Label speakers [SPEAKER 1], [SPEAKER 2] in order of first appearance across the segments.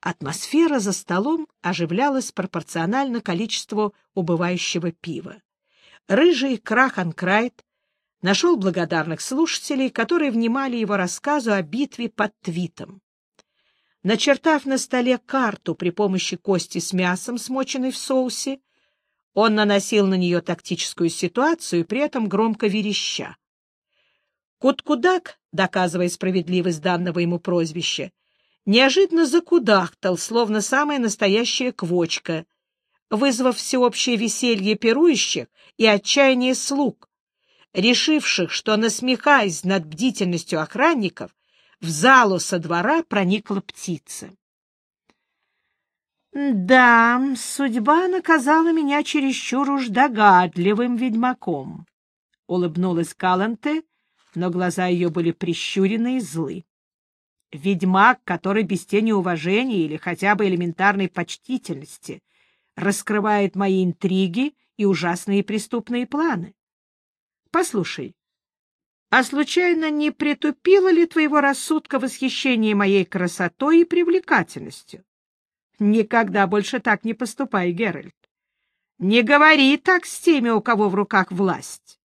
[SPEAKER 1] Атмосфера за столом оживлялась пропорционально количеству убывающего пива. Рыжий Краханкрайт нашел благодарных слушателей, которые внимали его рассказу о битве под Твитом. Начертав на столе карту при помощи кости с мясом, смоченной в соусе, он наносил на нее тактическую ситуацию, при этом громко вереща. Куткудак, доказывая справедливость данного ему прозвища, неожиданно закудахтал, словно самая настоящая квочка, вызвав всеобщее веселье пирующих и отчаяние слуг, решивших, что, насмехаясь над бдительностью охранников, в залу со двора проникла птица. «Да, судьба наказала меня чересчур уж догадливым ведьмаком», — улыбнулась Каланте, но глаза ее были прищурены и злы. Ведьмак, который без тени уважения или хотя бы элементарной почтительности раскрывает мои интриги и ужасные преступные планы. Послушай, а случайно не притупило ли твоего рассудка восхищение моей красотой и привлекательностью? Никогда больше так не поступай, Геральт. Не говори так с теми, у кого в руках власть.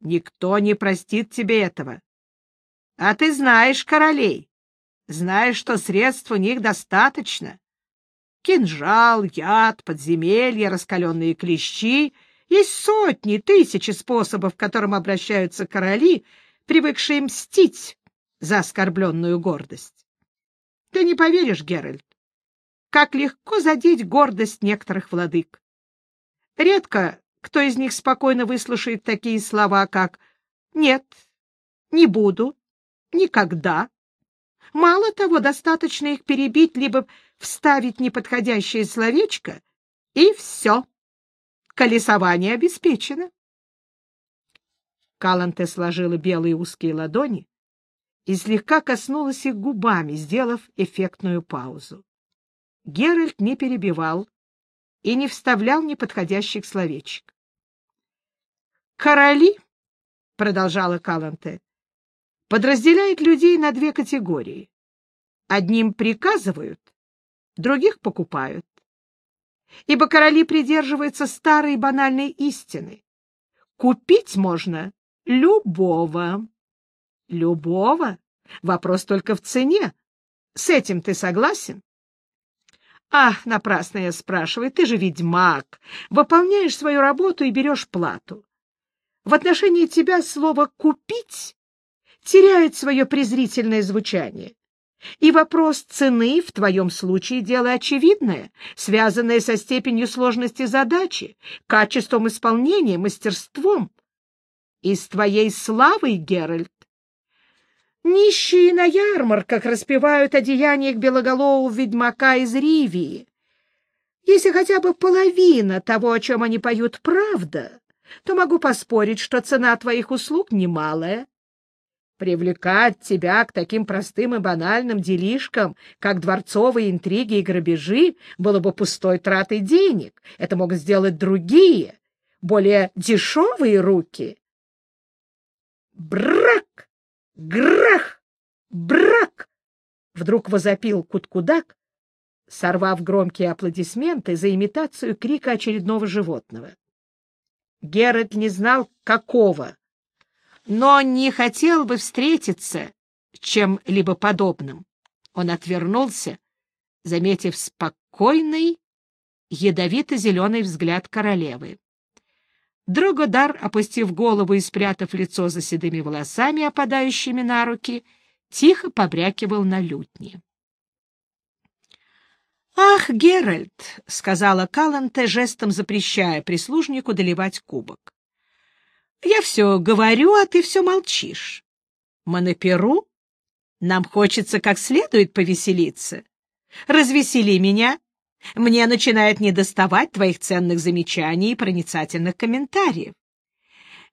[SPEAKER 1] Никто не простит тебе этого. А ты знаешь королей знаешь, что средств у них достаточно. Кинжал, яд, подземелья, раскаленные клещи — есть сотни, тысячи способов, к которым обращаются короли, привыкшие мстить за оскорбленную гордость. Ты не поверишь, Геральт, как легко задеть гордость некоторых владык. Редко кто из них спокойно выслушает такие слова, как «нет», «не буду», «никогда», Мало того, достаточно их перебить, либо вставить неподходящее словечко, и все. Колесование обеспечено. Каланте сложила белые узкие ладони и слегка коснулась их губами, сделав эффектную паузу. Геральт не перебивал и не вставлял неподходящих словечек. «Короли», — продолжала Каланте, подразделяет людей на две категории. Одним приказывают, других покупают. Ибо короли придерживаются старой банальной истины. Купить можно любого. Любого? Вопрос только в цене. С этим ты согласен? Ах, напрасно я спрашиваю, ты же ведьмак, выполняешь свою работу и берешь плату. В отношении тебя слово «купить» теряет свое презрительное звучание. И вопрос цены в твоем случае дело очевидное, связанное со степенью сложности задачи, качеством исполнения, мастерством. И с твоей славой, Геральт. Нищие на ярмарках распевают о деяниях белоголового ведьмака из Ривии. Если хотя бы половина того, о чем они поют, правда, то могу поспорить, что цена твоих услуг немалая. Привлекать тебя к таким простым и банальным делишкам, как дворцовые интриги и грабежи, было бы пустой тратой денег. Это могут сделать другие, более дешевые руки. Брак! Грах! Брак! Вдруг возопил Куткудак, сорвав громкие аплодисменты за имитацию крика очередного животного. Геральт не знал, какого но не хотел бы встретиться чем-либо подобным. Он отвернулся, заметив спокойный, ядовито-зеленый взгляд королевы. Дрогодар, опустив голову и спрятав лицо за седыми волосами, опадающими на руки, тихо побрякивал на лютне. «Ах, Геральт!» — сказала Каланте, жестом запрещая прислужнику доливать кубок. Я все говорю, а ты все молчишь. Мы на Перу. Нам хочется как следует повеселиться. Развесели меня. Мне начинает недоставать твоих ценных замечаний и проницательных комментариев.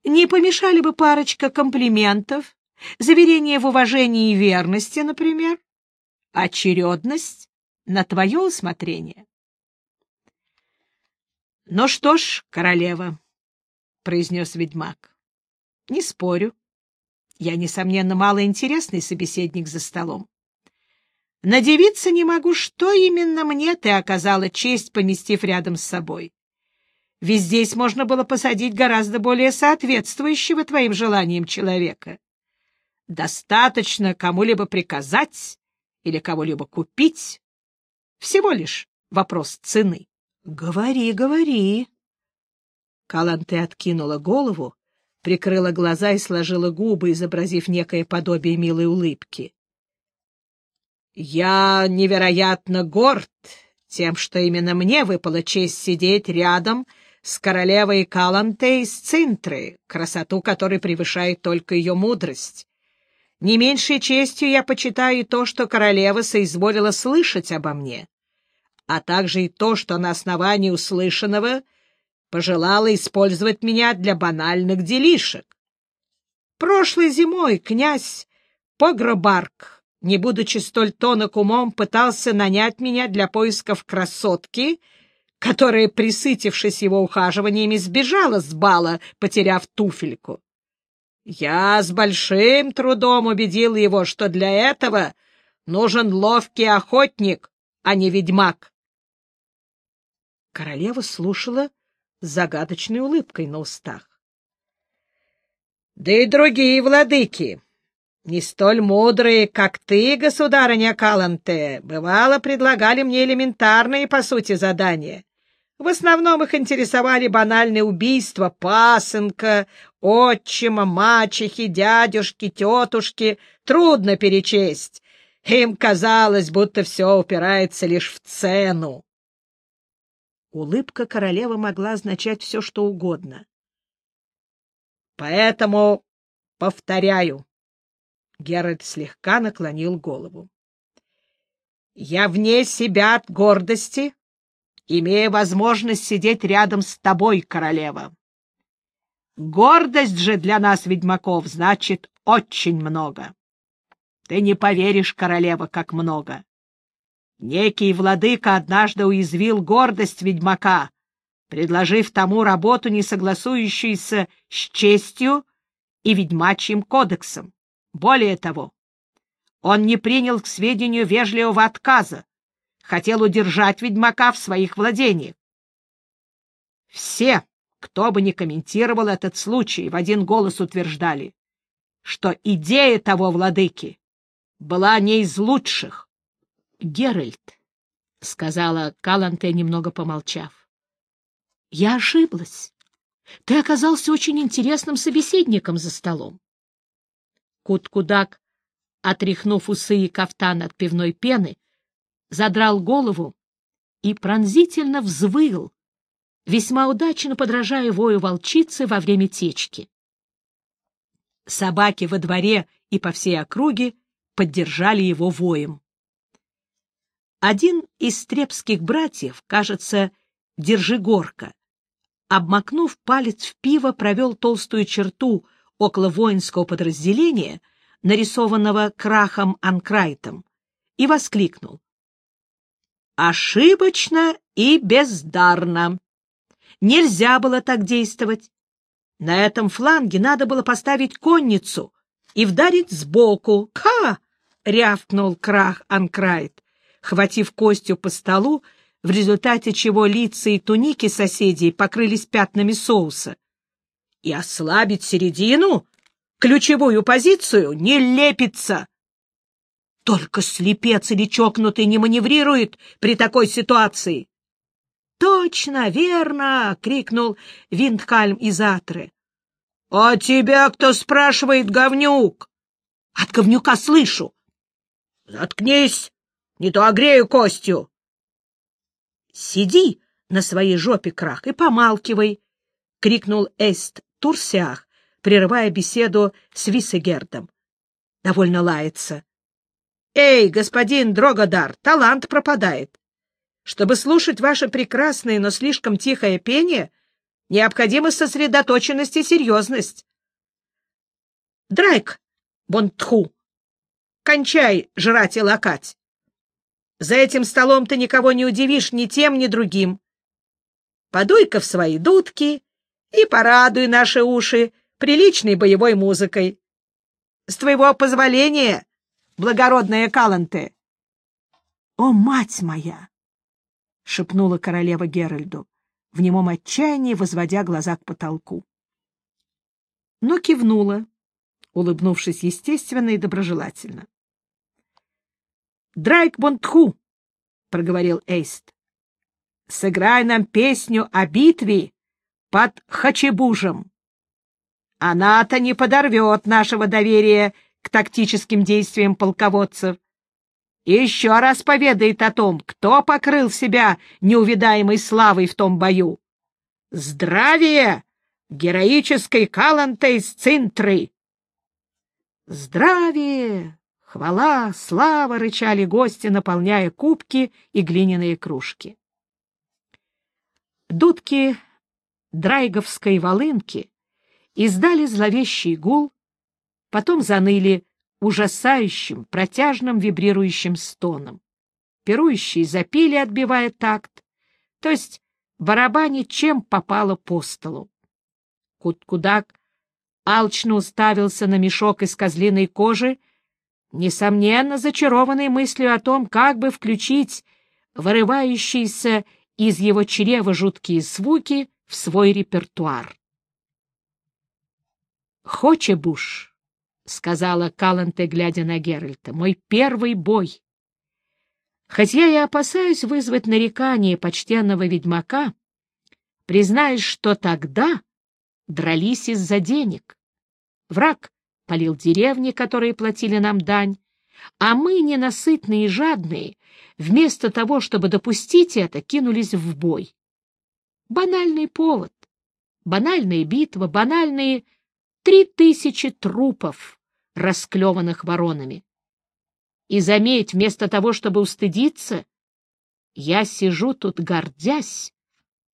[SPEAKER 1] Не помешали бы парочка комплиментов, заверение в уважении и верности, например? Очередность на твое усмотрение. Ну что ж, королева, произнес ведьмак. — Не спорю. Я, несомненно, малоинтересный собеседник за столом. Надевиться не могу, что именно мне ты оказала честь, поместив рядом с собой. Ведь здесь можно было посадить гораздо более соответствующего твоим желаниям человека. Достаточно кому-либо приказать или кого-либо купить. Всего лишь вопрос цены. — Говори, говори. Каланте откинула голову, прикрыла глаза и сложила губы, изобразив некое подобие милой улыбки. — Я невероятно горд тем, что именно мне выпала честь сидеть рядом с королевой Каланте из Цинтры, красоту которой превышает только ее мудрость. Не меньшей честью я почитаю то, что королева соизволила слышать обо мне, а также и то, что на основании услышанного пожелала использовать меня для банальных делишек. Прошлой зимой князь Погробарк, не будучи столь тонок умом, пытался нанять меня для поисков красотки — которая, присытившись его ухаживаниями, сбежала с бала, потеряв туфельку. Я с большим трудом убедил его, что для этого нужен ловкий охотник, а не ведьмак. Королева слушала с загадочной улыбкой на устах. — Да и другие владыки, не столь мудрые, как ты, государыня Каланте, бывало предлагали мне элементарные, по сути, задания. В основном их интересовали банальные убийства пасынка, отчима, мачехи, дядюшки, тетушки. Трудно перечесть. Им казалось, будто все упирается лишь в цену. Улыбка королевы могла означать все, что угодно. Поэтому повторяю. Геральт слегка наклонил голову. Я вне себя от гордости, имея возможность сидеть рядом с тобой, королева. Гордость же для нас, ведьмаков, значит очень много. Ты не поверишь, королева, как много. Некий владыка однажды уязвил гордость ведьмака, предложив тому работу, не согласующуюся с честью и ведьмачьим кодексом. Более того, он не принял к сведению вежливого отказа, хотел удержать ведьмака в своих владениях. Все, кто бы ни комментировал этот случай, в один голос утверждали, что идея того владыки была не из лучших. — Геральт, — сказала Каланте, немного помолчав, — я ошиблась. Ты оказался очень интересным собеседником за столом. Кут-кудак, отряхнув усы и кафтан от пивной пены, задрал голову и пронзительно взвыл, весьма удачно подражая вою волчицы во время течки. Собаки во дворе и по всей округе поддержали его воем. Один из стрепских братьев, кажется, Держигорка, обмакнув палец в пиво, провел толстую черту около воинского подразделения, нарисованного крахом Анкрайтом, и воскликнул. Ошибочно и бездарно. Нельзя было так действовать. На этом фланге надо было поставить конницу и вдарить сбоку. «Ка!» — рявкнул крах Анкрайт, хватив костью по столу, в результате чего лица и туники соседей покрылись пятнами соуса. И ослабить середину, ключевую позицию, не лепится. Только слепец или чокнутый не маневрирует при такой ситуации. — Точно, верно! — крикнул Виндхальм из Атры. — А тебя кто спрашивает, говнюк? — От говнюка слышу. — Заткнись, не то огрею костью. — Сиди на своей жопе, крах, и помалкивай, — крикнул Эст Турсиах, прерывая беседу с Виссегердом. — Довольно лается. «Эй, господин Дрогодар, талант пропадает. Чтобы слушать ваше прекрасное, но слишком тихое пение, необходима сосредоточенность и серьезность». «Драйк, Бонтху, кончай жрать и лакать. За этим столом ты никого не удивишь ни тем, ни другим. Подуй-ка в свои дудки и порадуй наши уши приличной боевой музыкой. С твоего позволения благородная Каланте. — О, мать моя! — шепнула королева Геральду, в немом отчаянии возводя глаза к потолку. Но кивнула, улыбнувшись естественно и доброжелательно. — Драйк Бонтху! — проговорил Эйст. — Сыграй нам песню о битве под Хачебужем. Она-то не подорвет нашего доверия к тактическим действиям полководцев. Еще раз поведает о том, кто покрыл себя неувидаемой славой в том бою. Здравия героической Каланте из Цинтры! Здравия! Хвала, слава! — рычали гости, наполняя кубки и глиняные кружки. Дудки драйговской волынки издали зловещий гул, потом заныли ужасающим, протяжным вибрирующим стоном. Пирующие запили, отбивая такт, то есть барабане чем попало по столу. Кут-кудак алчно уставился на мешок из козлиной кожи, несомненно зачарованный мыслью о том, как бы включить вырывающиеся из его чрева жуткие звуки в свой репертуар. «Хочебуш», — сказала Каланте, глядя на Геральта, — «мой первый бой. Хоть я и опасаюсь вызвать нарекание почтенного ведьмака, признаюсь, что тогда дрались из-за денег. Враг полил деревни, которые платили нам дань, а мы, ненасытные и жадные, вместо того, чтобы допустить это, кинулись в бой. Банальный повод, банальная битва, банальные три тысячи трупов, расклеванных воронами. И заметь, вместо того, чтобы устыдиться, я сижу тут, гордясь,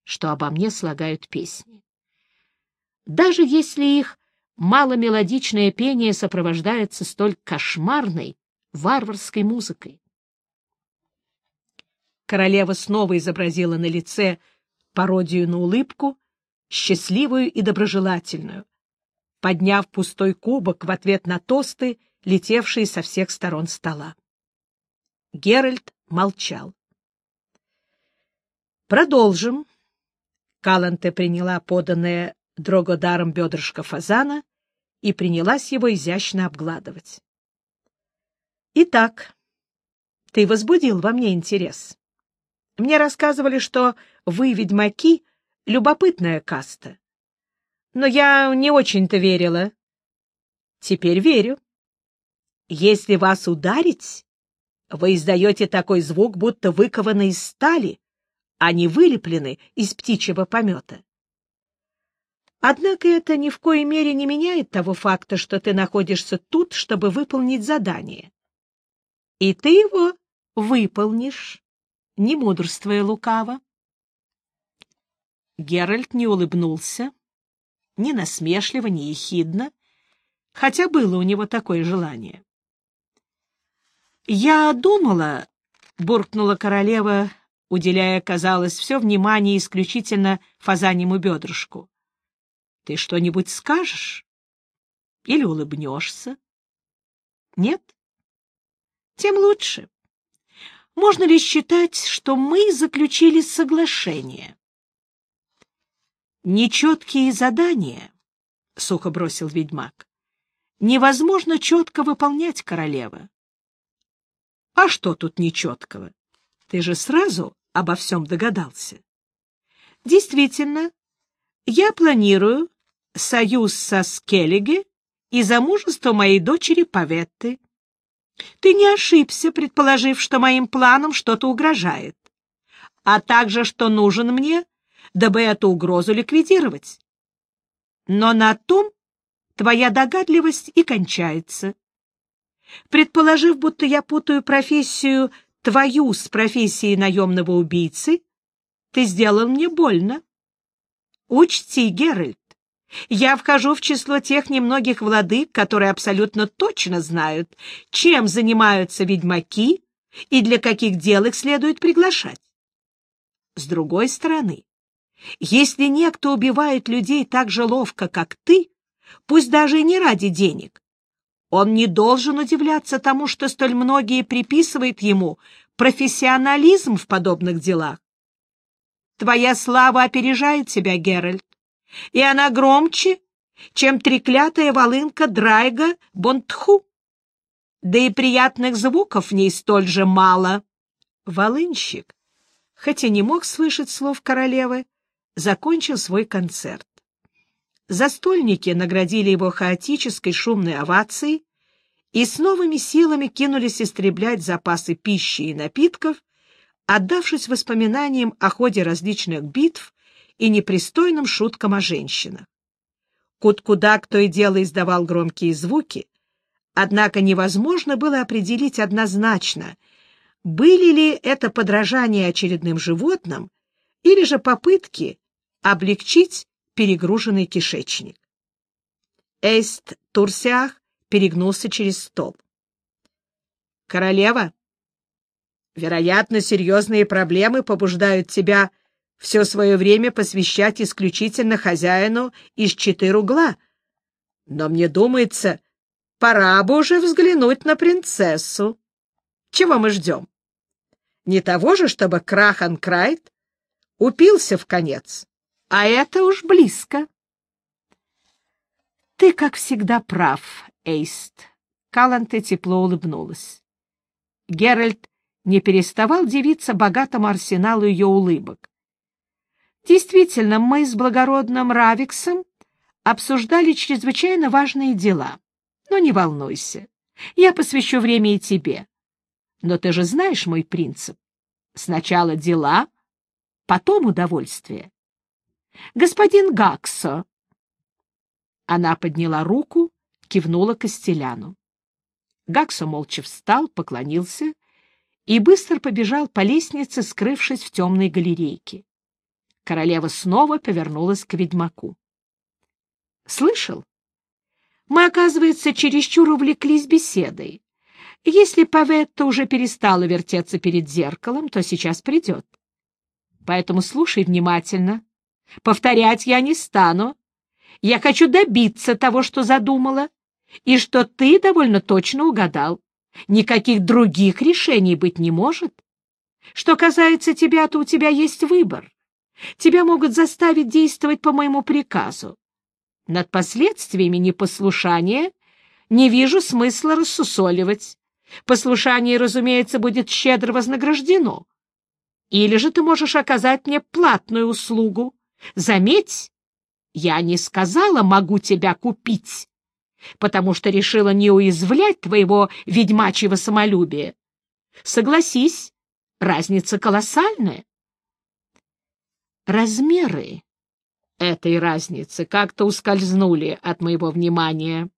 [SPEAKER 1] что обо мне слагают песни. Даже если их маломелодичное пение сопровождается столь кошмарной, варварской музыкой. Королева снова изобразила на лице пародию на улыбку, счастливую и доброжелательную, подняв пустой кубок в ответ на тосты, летевшие со всех сторон стола. Геральт молчал. «Продолжим». Каланте приняла поданное дрогодаром бедрышко фазана и принялась его изящно обгладывать. «Итак, ты возбудил во мне интерес. Мне рассказывали, что вы, ведьмаки, любопытная каста но я не очень-то верила. Теперь верю. Если вас ударить, вы издаете такой звук, будто выкованы из стали, а не вылеплены из птичьего помета. Однако это ни в коей мере не меняет того факта, что ты находишься тут, чтобы выполнить задание. И ты его выполнишь, не мудрствуя лукаво. Геральт не улыбнулся, ни насмешливо, ни ехидно, хотя было у него такое желание. «Я думала», — буркнула королева, уделяя, казалось, все внимание исключительно фазанему бедрышку. «Ты что-нибудь скажешь? Или улыбнешься?» «Нет? Тем лучше. Можно ли считать, что мы заключили соглашение?» Нечеткие задания, — сухо бросил ведьмак, — невозможно четко выполнять, королева. — А что тут нечеткого? Ты же сразу обо всем догадался. Действительно, я планирую союз со Скеллиге и замужество моей дочери Паветты. Ты не ошибся, предположив, что моим планам что-то угрожает, а также, что нужен мне дабы эту угрозу ликвидировать. Но на том твоя догадливость и кончается. Предположив, будто я путаю профессию твою с профессией наемного убийцы, ты сделал мне больно. Учти, Геральт, я вхожу в число тех немногих владык, которые абсолютно точно знают, чем занимаются ведьмаки и для каких дел их следует приглашать. С другой стороны, если некто убивает людей так же ловко, как ты, пусть даже и не ради денег, он не должен удивляться тому, что столь многие приписывают ему профессионализм в подобных делах. Твоя слава опережает тебя, Геральт, и она громче, чем треклятая волынка Драйга Бонтху. Да и приятных звуков в ней столь же мало. Волынщик, хотя не мог слышать слов королевы, закончил свой концерт. Застольники наградили его хаотической шумной овацией и с новыми силами кинулись истреблять запасы пищи и напитков, отдавшись воспоминаниям о ходе различных битв и непристойным шуткам о женщинах. Кут-кудак то и дело издавал громкие звуки, однако невозможно было определить однозначно, были ли это подражания очередным животным или же попытки облегчить перегруженный кишечник. Эйст Турсиах перегнулся через стол. «Королева, вероятно, серьезные проблемы побуждают тебя все свое время посвящать исключительно хозяину из четыре угла. Но мне думается, пора бы уже взглянуть на принцессу. Чего мы ждем? Не того же, чтобы Крахан Крайт упился в конец, а это уж близко. Ты, как всегда, прав, Эйст. Каланте тепло улыбнулась. Геральт не переставал дивиться богатому арсеналу ее улыбок. Действительно, мы с благородным Равиксом обсуждали чрезвычайно важные дела. Но не волнуйся, я посвящу время и тебе. Но ты же знаешь мой принцип. Сначала дела, потом удовольствие. Господин Гаксо. Она подняла руку, кивнула Костеляну. Гаксо молча встал, поклонился и быстро побежал по лестнице, скрывшись в темной галерейке. Королева снова повернулась к ведьмаку. — Слышал? Мы, оказывается, чересчур увлеклись беседой. Если Паветта уже перестала вертеться перед зеркалом, то сейчас придет. Поэтому слушай внимательно. Повторять я не стану. Я хочу добиться того, что задумала, и что ты довольно точно угадал. Никаких других решений быть не может. Что касается тебя, то у тебя есть выбор. Тебя могут заставить действовать по моему приказу. Над последствиями непослушания не вижу смысла рассусоливать. Послушание, разумеется, будет щедро вознаграждено. Или же ты можешь оказать мне платную услугу. Заметь, я не сказала «могу тебя купить», потому что решила не уязвлять твоего ведьмачьего самолюбия. Согласись, разница колоссальная. Размеры этой разницы как-то ускользнули от моего внимания.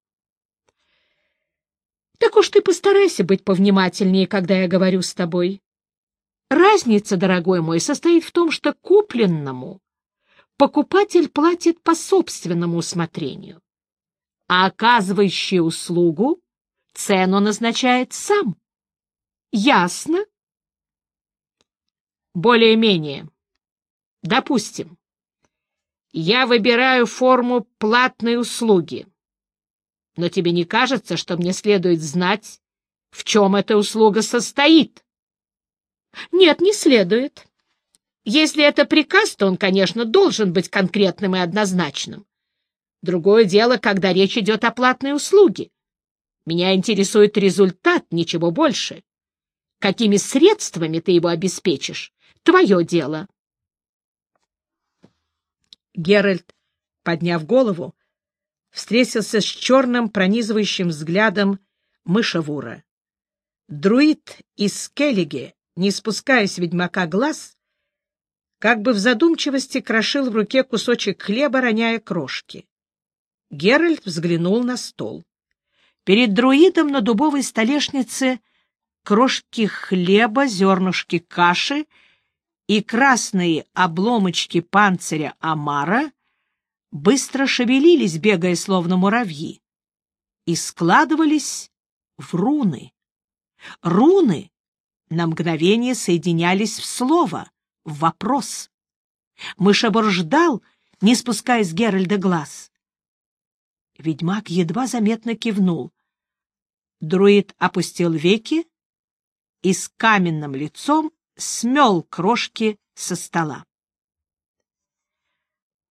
[SPEAKER 1] Так уж ты постарайся быть повнимательнее, когда я говорю с тобой. Разница, дорогой мой, состоит в том, что купленному покупатель платит по собственному усмотрению, а оказывающий услугу цену назначает сам. Ясно? Более-менее. Допустим, я выбираю форму платной услуги. Но тебе не кажется, что мне следует знать, в чем эта услуга состоит? Нет, не следует. Если это приказ, то он, конечно, должен быть конкретным и однозначным. Другое дело, когда речь идет о платной услуге. Меня интересует результат, ничего больше. Какими средствами ты его обеспечишь? Твое дело. Геральт, подняв голову, встретился с черным пронизывающим взглядом мышевура. Друид из Скеллиги, не спуская с ведьмака глаз, как бы в задумчивости крошил в руке кусочек хлеба, роняя крошки. Геральт взглянул на стол. Перед друидом на дубовой столешнице крошки хлеба, зернышки каши и красные обломочки панциря Амара быстро шевелились, бегая словно муравьи, и складывались в руны. Руны на мгновение соединялись в слово, в вопрос. Мышебор ждал, не спуская с Геральда глаз. Ведьмак едва заметно кивнул. Друид опустил веки и с каменным лицом смел крошки со стола.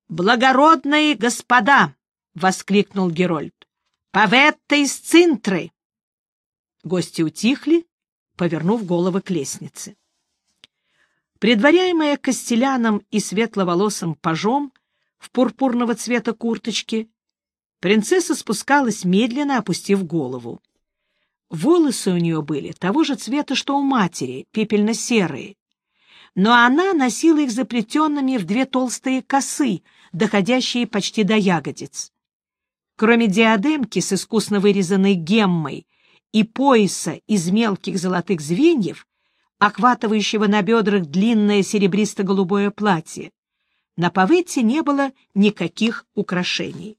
[SPEAKER 1] «Благородные господа!» — воскликнул Герольд. «Паветта из Цинтры!» Гости утихли, повернув головы к лестнице. Предваряемая Костеляном и светловолосым пажом в пурпурного цвета курточке, принцесса спускалась медленно, опустив голову. Волосы у нее были того же цвета, что у матери, пепельно-серые, но она носила их заплетенными в две толстые косы, доходящие почти до ягодиц. Кроме диадемки с искусно вырезанной геммой и пояса из мелких золотых звеньев, охватывающего на бедрах длинное серебристо-голубое платье, на Паветте не было никаких украшений.